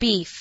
beef.